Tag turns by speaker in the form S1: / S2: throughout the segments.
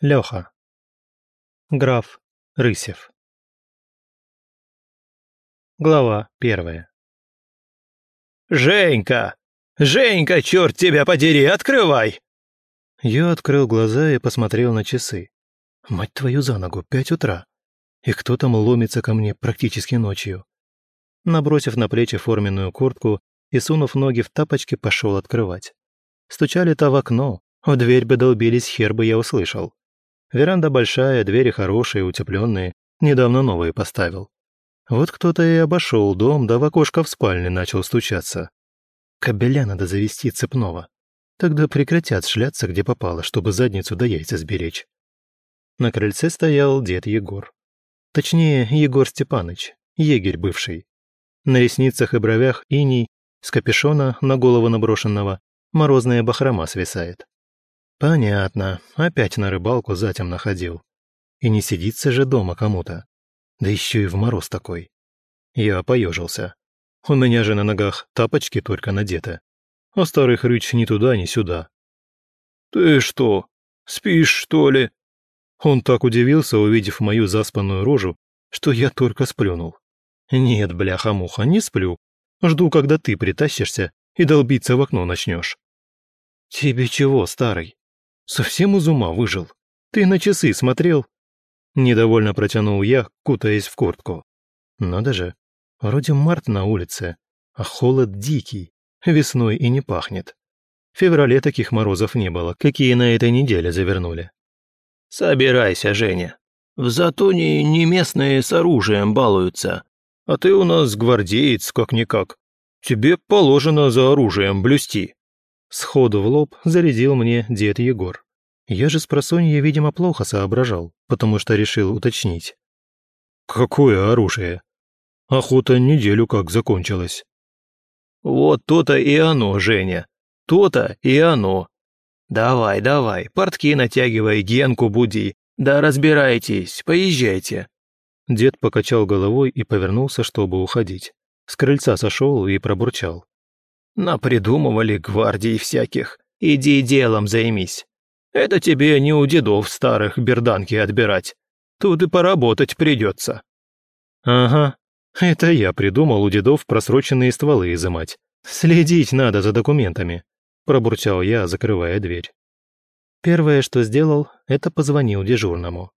S1: Леха. Граф Рысев. Глава первая.
S2: «Женька! Женька, черт тебя подери, открывай!»
S1: Я открыл глаза и посмотрел на часы. Мать твою за ногу, пять утра. И кто там ломится ко мне практически ночью? Набросив на плечи форменную куртку и сунув ноги в тапочки, пошел открывать. Стучали-то в окно, в дверь бы долбились, хер бы я услышал. Веранда большая, двери хорошие, утепленные, недавно новые поставил. Вот кто-то и обошел дом, да в окошко в спальне начал стучаться. Кобеля надо завести цепного. Тогда прекратят шляться, где попало, чтобы задницу до яйца сберечь. На крыльце стоял дед Егор. Точнее, Егор Степаныч, егерь бывший. На ресницах и бровях иней, с капюшона на голову наброшенного, морозная бахрома свисает. Понятно, опять на рыбалку затем находил. И не сидится же дома кому-то. Да еще и в мороз такой. Я поежился. У меня же на ногах тапочки только надеты. А старый хрыч ни туда, ни сюда.
S2: «Ты что, спишь, что ли?»
S1: Он так удивился, увидев мою заспанную рожу, что я только сплюнул. «Нет, бляха-муха, не сплю. Жду, когда ты притащишься и долбиться в окно начнешь». «Тебе чего, старый?» Совсем из ума выжил. Ты на часы смотрел?» Недовольно протянул я, кутаясь в куртку. «Надо же, вроде март на улице, а холод дикий, весной и не пахнет. В феврале таких морозов не было, какие на этой неделе завернули».
S2: «Собирайся, Женя. В Затоне не местные с оружием балуются, а ты у нас гвардеец как-никак. Тебе положено за оружием блюсти».
S1: Сходу в лоб зарядил мне дед Егор. Я же с просонья, видимо, плохо соображал, потому что решил уточнить. «Какое оружие? Охота неделю как закончилась».
S2: «Вот то-то и оно, Женя. То-то и оно. Давай, давай, портки натягивай, Генку буди. Да разбирайтесь, поезжайте».
S1: Дед покачал головой и повернулся, чтобы уходить. С крыльца сошел и пробурчал.
S2: Напридумывали гвардий всяких. Иди делом займись. Это тебе не у дедов старых берданки отбирать. Тут и поработать придется.
S1: Ага, это я придумал у дедов просроченные стволы изымать. Следить надо за документами, пробурчал я, закрывая дверь. Первое, что сделал, это позвонил дежурному.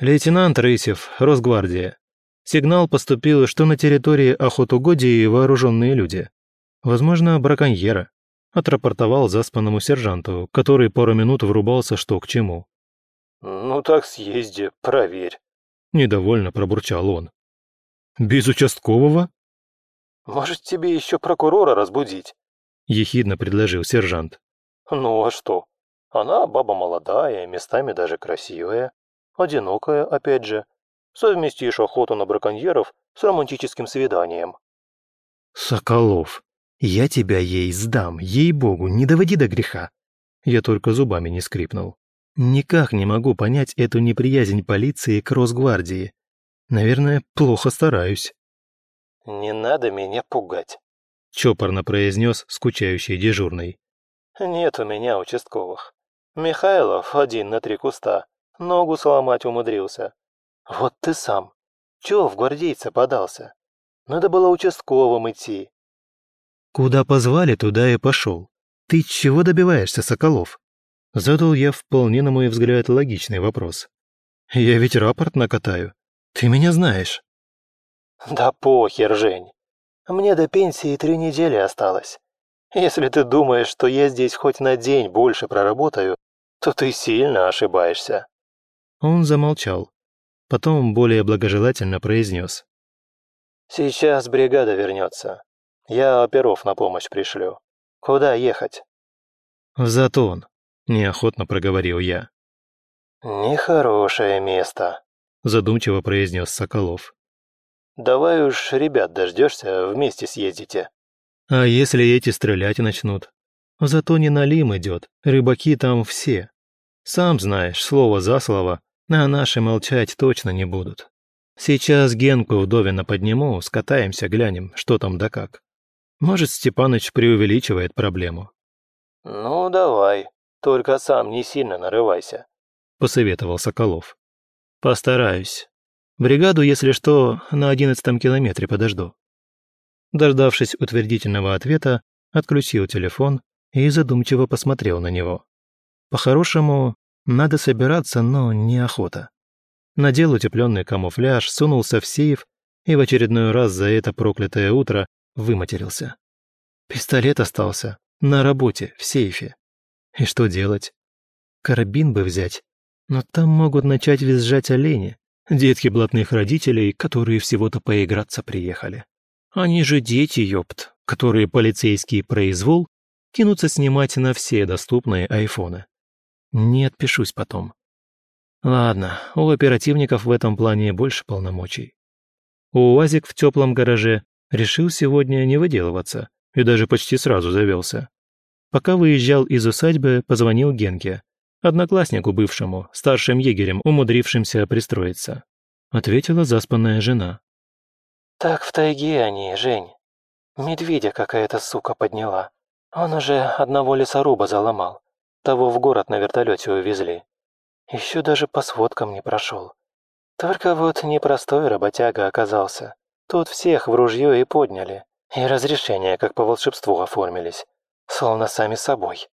S1: «Лейтенант Рысев, Росгвардия. Сигнал поступил, что на территории охотугодии вооруженные люди. Возможно, браконьера. Отрапортовал заспанному сержанту, который пару минут врубался, что к чему.
S3: «Ну так съезди, проверь», —
S1: недовольно пробурчал он. «Без участкового?»
S3: «Может, тебе еще прокурора разбудить?»
S1: — ехидно предложил сержант.
S3: «Ну а что? Она баба молодая, местами даже красивая, одинокая, опять же. Совместишь охоту на браконьеров с романтическим свиданием».
S1: «Соколов, я тебя ей сдам, ей-богу, не доводи до греха. Я только зубами не скрипнул. Никак не могу понять эту неприязнь полиции к Росгвардии. Наверное, плохо стараюсь.
S3: «Не надо меня пугать», —
S1: чопорно произнес скучающий дежурный.
S3: «Нет у меня участковых. Михайлов один на три куста, ногу сломать умудрился. Вот ты сам. Чего в гвардейца подался? Надо было участковым идти,
S1: Куда позвали, туда и пошел. Ты чего добиваешься, Соколов? Задал я вполне, на мой взгляд, логичный вопрос. Я ведь рапорт накатаю. Ты меня знаешь.
S3: Да похер, Жень. Мне до пенсии три недели осталось. Если ты думаешь, что я здесь хоть на день больше проработаю, то ты сильно ошибаешься.
S1: Он замолчал. Потом более благожелательно произнес.
S3: Сейчас бригада вернется. Я оперов на помощь пришлю. Куда ехать?»
S1: «В Затон», — неохотно проговорил я.
S3: «Нехорошее место», —
S1: задумчиво произнес Соколов.
S3: «Давай уж ребят дождешься, вместе съездите».
S1: «А если эти стрелять начнут? В Затоне налим идет, рыбаки там все. Сам знаешь, слово за слово, а наши молчать точно не будут. Сейчас Генку вдовина подниму, скатаемся, глянем, что там да как. Может, Степаныч преувеличивает проблему.
S3: «Ну, давай, только сам не сильно нарывайся.
S1: – посоветовал Соколов. «Постараюсь. Бригаду, если что, на одиннадцатом километре подожду». Дождавшись утвердительного ответа, отключил телефон и задумчиво посмотрел на него. По-хорошему, надо собираться, но неохота. Надел утепленный камуфляж, сунулся в сейф и в очередной раз за это проклятое утро выматерился. Пистолет остался на работе, в сейфе. И что делать? Карабин бы взять, но там могут начать визжать олени, детки блатных родителей, которые всего-то поиграться приехали. Они же дети, ёпт, которые полицейский произвол кинутся снимать на все доступные айфоны. Не отпишусь потом. Ладно, у оперативников в этом плане больше полномочий. УАЗик в теплом гараже решил сегодня не выделываться и даже почти сразу завелся. Пока выезжал из усадьбы, позвонил Генке, однокласснику бывшему, старшим егерем, умудрившимся пристроиться. Ответила заспанная жена.
S3: «Так в тайге они, Жень. Медведя какая-то сука подняла. Он уже одного лесоруба заломал. Того в город на вертолете увезли. Еще даже по сводкам не прошел. Только вот непростой работяга оказался. Тут всех в ружье и подняли. И разрешения как по волшебству оформились. Словно сами собой.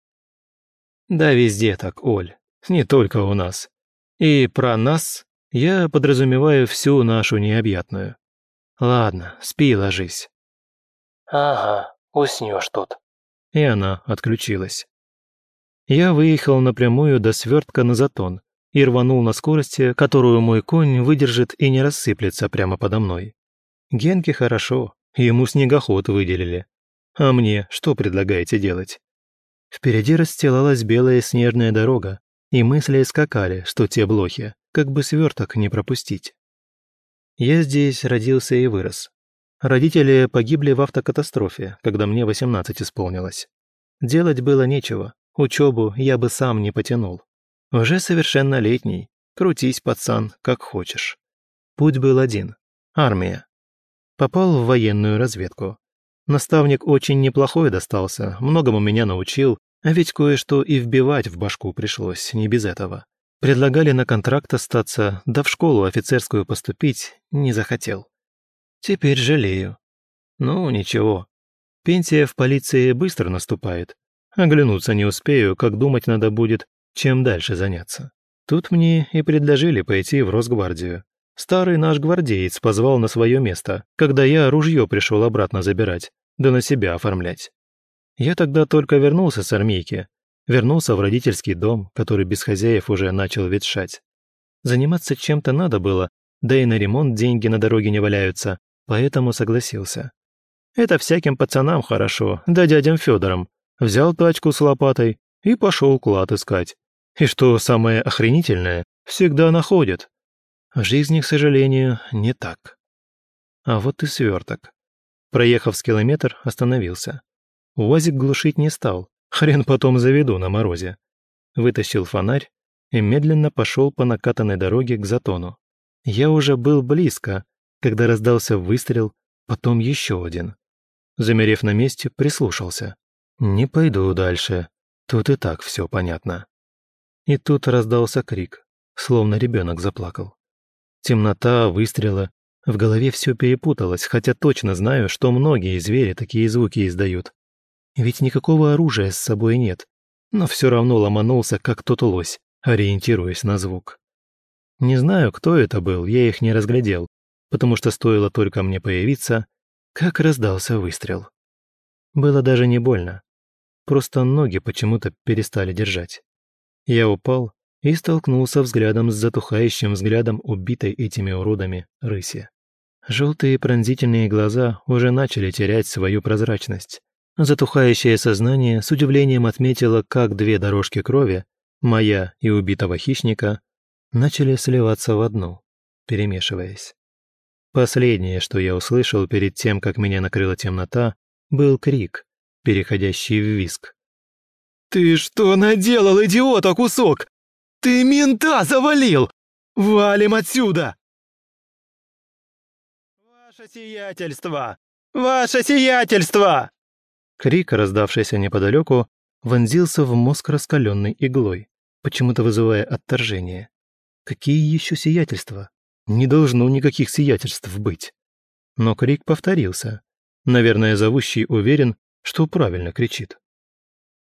S1: Да везде так, Оль. Не только у нас. И про нас я подразумеваю всю нашу необъятную. Ладно, спи, ложись.
S3: Ага, уснешь тут.
S1: И она отключилась. Я выехал напрямую до свертка на затон и рванул на скорости, которую мой конь выдержит и не рассыплется прямо подо мной. Генке хорошо, ему снегоход выделили. А мне что предлагаете делать? Впереди расстилалась белая снежная дорога, и мысли скакали, что те блохи, как бы сверток не пропустить. Я здесь родился и вырос. Родители погибли в автокатастрофе, когда мне 18 исполнилось. Делать было нечего, учебу я бы сам не потянул. Уже совершеннолетний, крутись, пацан, как хочешь. Путь был один – армия. Попал в военную разведку. Наставник очень неплохой достался, многому меня научил, а ведь кое-что и вбивать в башку пришлось, не без этого. Предлагали на контракт остаться, да в школу офицерскую поступить не захотел. Теперь жалею. Ну, ничего. Пенсия в полиции быстро наступает. Оглянуться не успею, как думать надо будет, чем дальше заняться. Тут мне и предложили пойти в Росгвардию. Старый наш гвардеец позвал на свое место, когда я ружье пришел обратно забирать, да на себя оформлять. Я тогда только вернулся с армейки, вернулся в родительский дом, который без хозяев уже начал ветшать. Заниматься чем-то надо было, да и на ремонт деньги на дороге не валяются, поэтому согласился. Это всяким пацанам хорошо, да дядям Федорам. Взял тачку с лопатой и пошел клад искать. И что самое охренительное, всегда находят. В жизни, к сожалению, не так. А вот и сверток. Проехав с километр, остановился. УАЗик глушить не стал, хрен потом заведу на морозе. Вытащил фонарь и медленно пошел по накатанной дороге к затону. Я уже был близко, когда раздался выстрел, потом еще один. Замерев на месте, прислушался. «Не пойду дальше, тут и так все понятно». И тут раздался крик, словно ребенок заплакал. Темнота, выстрелы. В голове все перепуталось, хотя точно знаю, что многие звери такие звуки издают. Ведь никакого оружия с собой нет, но все равно ломанулся, как тот лось, ориентируясь на звук. Не знаю, кто это был, я их не разглядел, потому что стоило только мне появиться, как раздался выстрел. Было даже не больно, просто ноги почему-то перестали держать. Я упал и столкнулся взглядом с затухающим взглядом убитой этими уродами рыси. Желтые пронзительные глаза уже начали терять свою прозрачность. Затухающее сознание с удивлением отметило, как две дорожки крови, моя и убитого хищника, начали сливаться в одну, перемешиваясь. Последнее, что я услышал перед тем, как меня накрыла темнота, был крик, переходящий в виск.
S2: «Ты что наделал, идиота, кусок? «Ты мента завалил! Валим отсюда!» «Ваше сиятельство! Ваше сиятельство!»
S1: Крик, раздавшийся неподалеку, вонзился в мозг раскаленной иглой. почему-то вызывая отторжение. Какие еще сиятельства? Не должно никаких сиятельств быть. Но крик повторился. Наверное, зовущий уверен, что правильно кричит.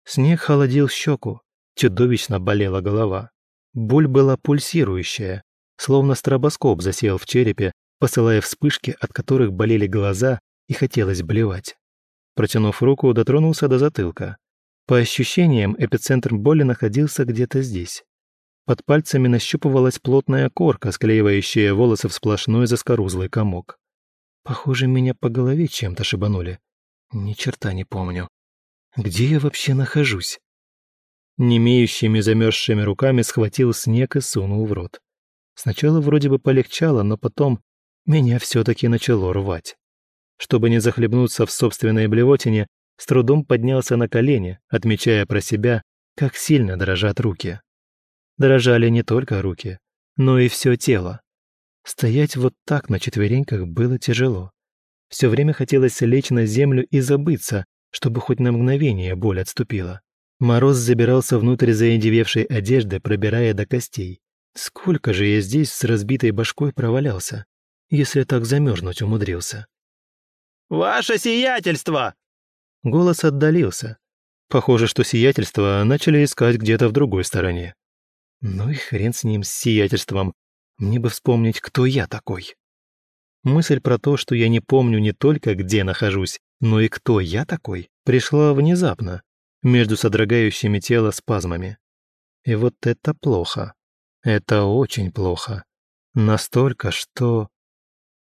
S1: Снег холодил щеку, чудовищно болела голова. Боль была пульсирующая, словно стробоскоп засел в черепе, посылая вспышки, от которых болели глаза и хотелось блевать. Протянув руку, дотронулся до затылка. По ощущениям, эпицентр боли находился где-то здесь. Под пальцами нащупывалась плотная корка, склеивающая волосы в сплошной заскорузлый комок. Похоже, меня по голове чем-то шибанули. Ни черта не помню. Где я вообще нахожусь? Немеющими замерзшими руками схватил снег и сунул в рот. Сначала вроде бы полегчало, но потом меня все-таки начало рвать. Чтобы не захлебнуться в собственной блевотине, с трудом поднялся на колени, отмечая про себя, как сильно дрожат руки. Дрожали не только руки, но и все тело. Стоять вот так на четвереньках было тяжело. Все время хотелось лечь на землю и забыться, чтобы хоть на мгновение боль отступила. Мороз забирался внутрь заиндевевшей одежды, пробирая до костей. Сколько же я здесь с разбитой башкой провалялся, если так замерзнуть умудрился.
S2: «Ваше сиятельство!»
S1: Голос отдалился. Похоже, что сиятельство начали искать где-то в другой стороне. Ну и хрен с ним, с сиятельством. Мне бы вспомнить, кто я такой. Мысль про то, что я не помню не только, где нахожусь, но и кто я такой, пришла внезапно, между содрогающими тело спазмами. И вот это плохо. Это очень плохо. Настолько, что...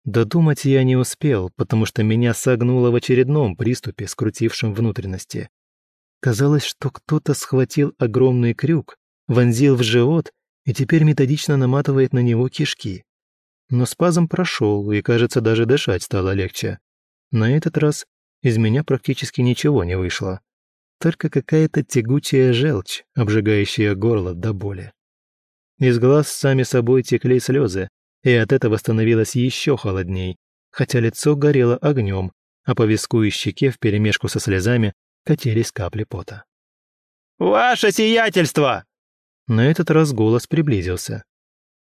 S1: Додумать я не успел, потому что меня согнуло в очередном приступе, скрутившем внутренности. Казалось, что кто-то схватил огромный крюк вонзил в живот и теперь методично наматывает на него кишки. Но спазм прошел, и, кажется, даже дышать стало легче. На этот раз из меня практически ничего не вышло. Только какая-то тягучая желчь, обжигающая горло до боли. Из глаз сами собой текли слезы, и от этого становилось еще холодней, хотя лицо горело огнем, а по виску и щеке вперемешку со слезами катились капли пота.
S2: «Ваше сиятельство!»
S1: На этот раз голос приблизился.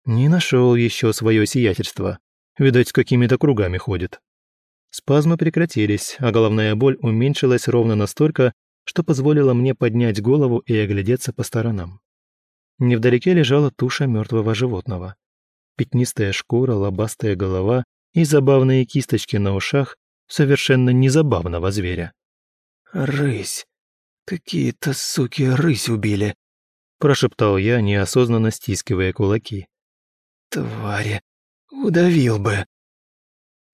S1: Не нашел еще свое сиятельство. Видать, с какими-то кругами ходит. Спазмы прекратились, а головная боль уменьшилась ровно настолько, что позволило мне поднять голову и оглядеться по сторонам. Невдалеке лежала туша мертвого животного. Пятнистая шкура, лобастая голова и забавные кисточки на ушах совершенно незабавного зверя. «Рысь! Какие-то суки рысь убили!» прошептал я, неосознанно стискивая кулаки. «Твари! Удавил бы!»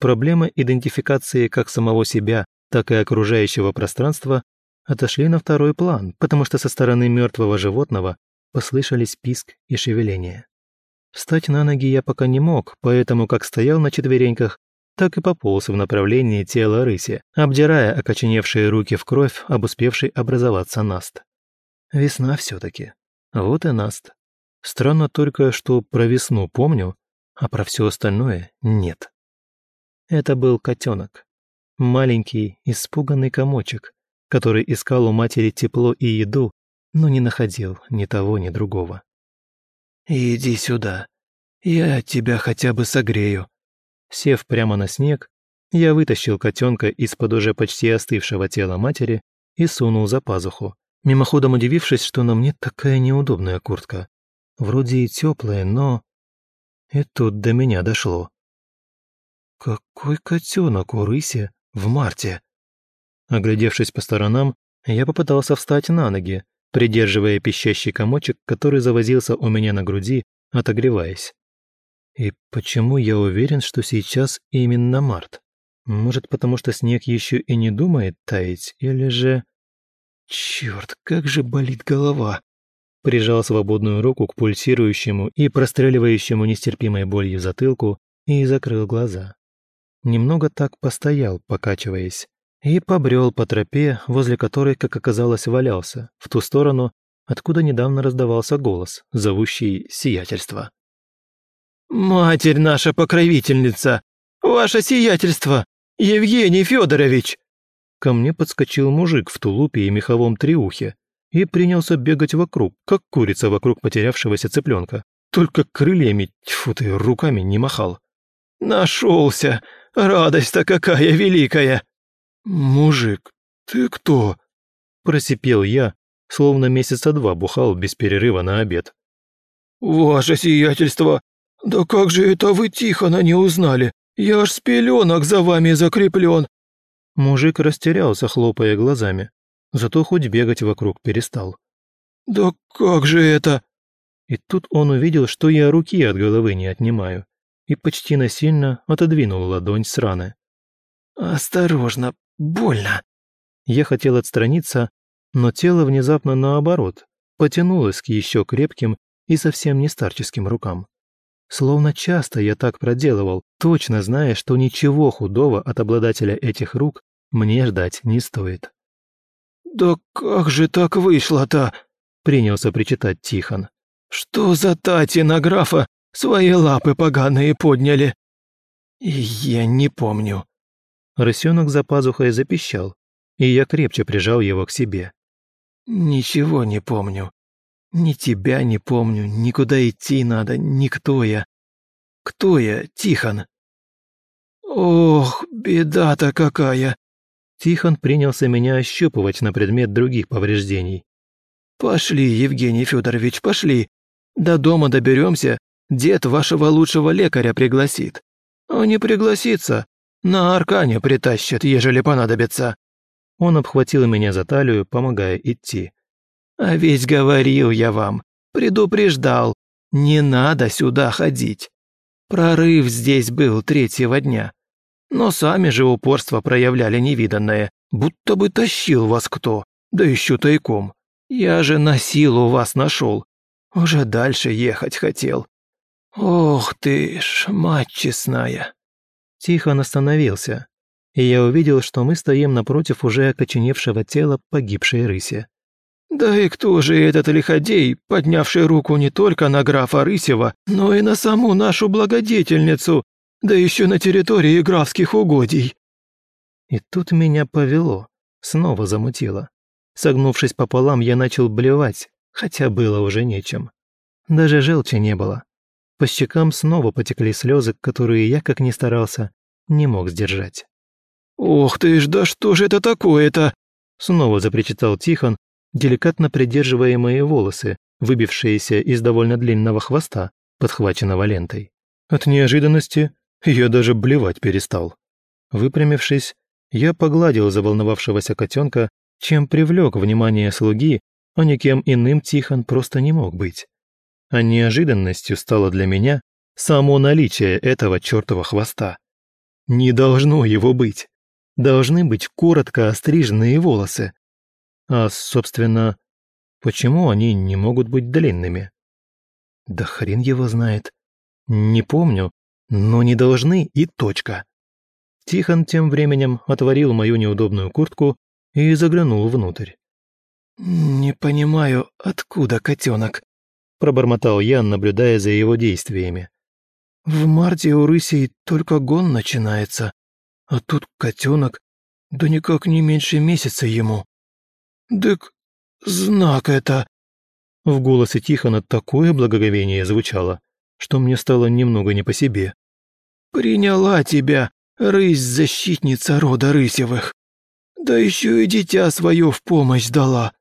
S1: Проблема идентификации как самого себя, так и окружающего пространства отошли на второй план, потому что со стороны мертвого животного послышались писк и шевеление. Встать на ноги я пока не мог, поэтому как стоял на четвереньках, так и пополз в направлении тела рыси, обдирая окоченевшие руки в кровь об успевший образоваться наст. Весна все таки вот и Наст. Странно только, что про весну помню, а про все остальное нет. Это был котенок. Маленький, испуганный комочек, который искал у матери тепло и еду, но не находил ни того, ни другого. «Иди сюда, я тебя хотя бы согрею». Сев прямо на снег, я вытащил котенка из-под уже почти остывшего тела матери и сунул за пазуху, мимоходом удивившись, что на мне такая неудобная куртка. Вроде и теплая, но... И тут до меня дошло. Какой котенок у рыси в марте? Оглядевшись по сторонам, я попытался встать на ноги, придерживая пищащий комочек, который завозился у меня на груди, отогреваясь. И почему я уверен, что сейчас именно март? Может, потому что снег еще и не думает таять, или же... Черт, как же болит голова! Прижал свободную руку к пульсирующему и простреливающему нестерпимой болью затылку и закрыл глаза. Немного так постоял, покачиваясь, и побрел по тропе, возле которой, как оказалось, валялся, в ту сторону, откуда недавно раздавался голос, зовущий сиятельство. «Матерь наша покровительница! Ваше сиятельство! Евгений Федорович!» Ко мне подскочил мужик в тулупе и меховом триухе и принялся бегать вокруг, как курица вокруг потерявшегося цыпленка. Только крыльями, тьфу ты, руками не махал.
S2: «Нашелся! Радость-то какая великая!»
S1: «Мужик, ты кто?» Просипел я, словно месяца два бухал без перерыва на обед.
S2: «Ваше сиятельство! Да как же это вы Тихона не узнали? Я аж с пеленок за вами закреплен!»
S1: Мужик растерялся, хлопая глазами, зато хоть бегать вокруг перестал.
S2: «Да как же это?»
S1: И тут он увидел, что я руки от головы не отнимаю, и почти насильно отодвинул ладонь с раны.
S2: «Осторожно, больно!»
S1: Я хотел отстраниться, но тело внезапно наоборот, потянулось к еще крепким и совсем не старческим рукам. Словно часто я так проделывал, точно зная, что ничего худого от обладателя этих рук мне ждать не стоит.
S2: «Да как же так вышло-то?» — принялся причитать Тихон. «Что за тати на графа свои лапы поганые подняли?» «Я не помню».
S1: Рысенок за пазухой запищал, и я крепче прижал его к себе.
S2: «Ничего не помню. Ни тебя не помню, никуда идти надо, никто я. Кто я, Тихон?» «Ох, беда-то какая!»
S1: Тихон принялся меня ощупывать на предмет других повреждений.
S2: «Пошли, Евгений Федорович, пошли. До дома доберемся, дед вашего лучшего лекаря пригласит. Он не пригласится, на аркане притащат, ежели понадобится».
S1: Он обхватил меня за талию, помогая идти.
S2: «А ведь говорил я вам, предупреждал, не надо сюда ходить. Прорыв здесь был третьего дня. Но сами же упорство проявляли невиданное, будто бы тащил вас кто, да еще тайком. Я же на силу вас нашел. Уже дальше ехать хотел. Ох ты ж, мать честная.
S1: Тихон остановился, и я увидел, что мы стоим напротив уже окоченевшего тела погибшей рыси.
S2: «Да и кто же этот лиходей, поднявший руку не только на графа Рысева, но и на саму нашу благодетельницу, да еще на территории графских угодий?»
S1: И тут меня повело, снова замутило. Согнувшись пополам, я начал блевать, хотя было уже нечем. Даже желчи не было. По щекам снова потекли слезы, которые я, как ни старался, не мог сдержать.
S2: «Ох ты ж, да что же это такое-то?»
S1: Снова запричитал Тихон, деликатно придерживая мои волосы, выбившиеся из довольно длинного хвоста, подхваченного лентой. От неожиданности я даже блевать перестал. Выпрямившись, я погладил заволновавшегося котенка, чем привлек внимание слуги, а никем иным Тихон просто не мог быть. А неожиданностью стало для меня само наличие этого чертова хвоста. Не должно его быть. Должны быть коротко остриженные волосы, а, собственно, почему они не могут быть длинными? Да хрен его знает. Не помню, но не должны и точка. Тихон тем временем отворил мою неудобную куртку и заглянул внутрь.
S2: «Не понимаю, откуда котенок?» – пробормотал я, наблюдая за его действиями. «В марте у рысей только гон начинается, а тут котенок, да никак не меньше месяца ему». «Дык, знак это...»
S1: В голосе Тихона такое благоговение звучало, что мне стало немного не по себе.
S2: «Приняла тебя, рысь-защитница рода Рысевых. Да еще и дитя свое в помощь дала».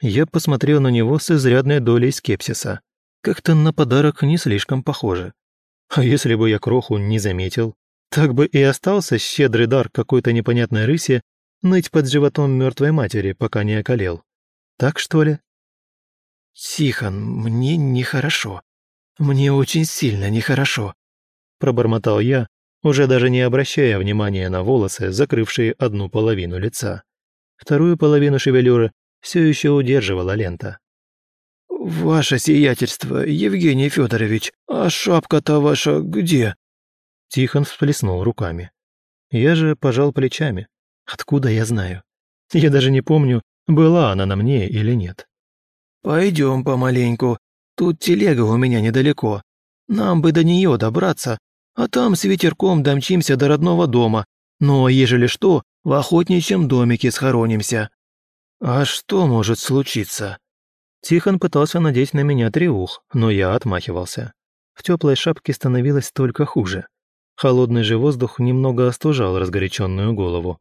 S1: Я посмотрел на него с изрядной долей скепсиса. Как-то на подарок не слишком похоже. А если бы я кроху не заметил, так бы и остался щедрый дар какой-то непонятной рыси ныть под животом мертвой матери, пока не околел. Так что ли?
S2: «Тихон, мне нехорошо. Мне очень сильно нехорошо», – пробормотал я, уже даже не обращая внимания на волосы, закрывшие одну половину лица.
S1: Вторую половину шевелюры все еще удерживала лента.
S2: «Ваше сиятельство, Евгений Федорович, а шапка-то ваша где?»
S1: Тихон всплеснул руками. Я же пожал плечами. Откуда я знаю? Я даже не помню, была она на мне или нет.
S2: «Пойдем помаленьку. Тут телега у меня недалеко. Нам бы до нее добраться, а там с ветерком домчимся до родного дома. Но, ежели что, в охотничьем домике схоронимся». «А что может случиться?»
S1: Тихон пытался надеть на меня треух, но я отмахивался. В теплой шапке становилось только хуже. Холодный же воздух немного остужал разгоряченную голову.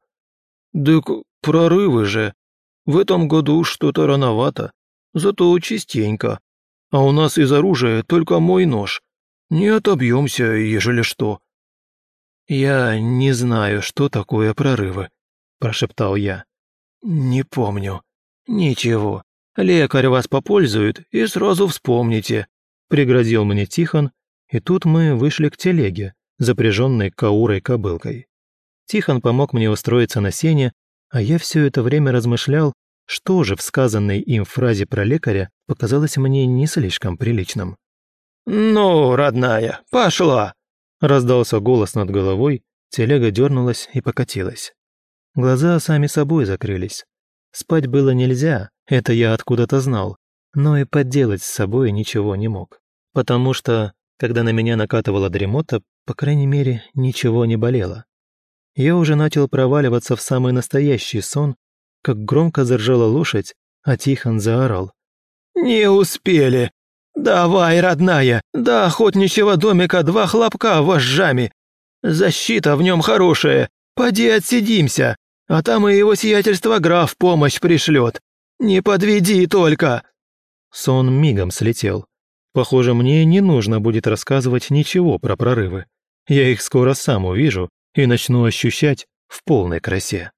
S2: «Так прорывы же. В этом году что-то рановато, зато частенько. А у нас из оружия только мой нож. Не отобьемся, ежели что».
S1: «Я не знаю, что такое прорывы», – прошептал я.
S2: «Не помню. Ничего. Лекарь вас попользует и сразу вспомните», – пригрозил мне Тихон, и тут мы вышли к телеге, запряженной каурой кобылкой.
S1: Тихон помог мне устроиться на сене, а я все это время размышлял, что же в сказанной им фразе про лекаря показалось мне не слишком приличным.
S2: «Ну, родная, пошла!»
S1: Раздался голос над головой, телега дернулась и покатилась. Глаза сами собой закрылись. Спать было нельзя, это я откуда-то знал, но и подделать с собой ничего не мог. Потому что, когда на меня накатывала дремота, по крайней мере, ничего не болело. Я уже начал проваливаться в самый настоящий сон, как громко заржала лошадь, а Тихон заорал.
S2: «Не успели! Давай, родная, до охотничьего домика два хлопка вожжами! Защита в нем хорошая, поди отсидимся, а там и его сиятельство граф помощь пришлет. Не подведи только!»
S1: Сон мигом слетел. Похоже, мне не нужно будет рассказывать ничего про прорывы. Я их скоро сам увижу и начну ощущать в полной красе.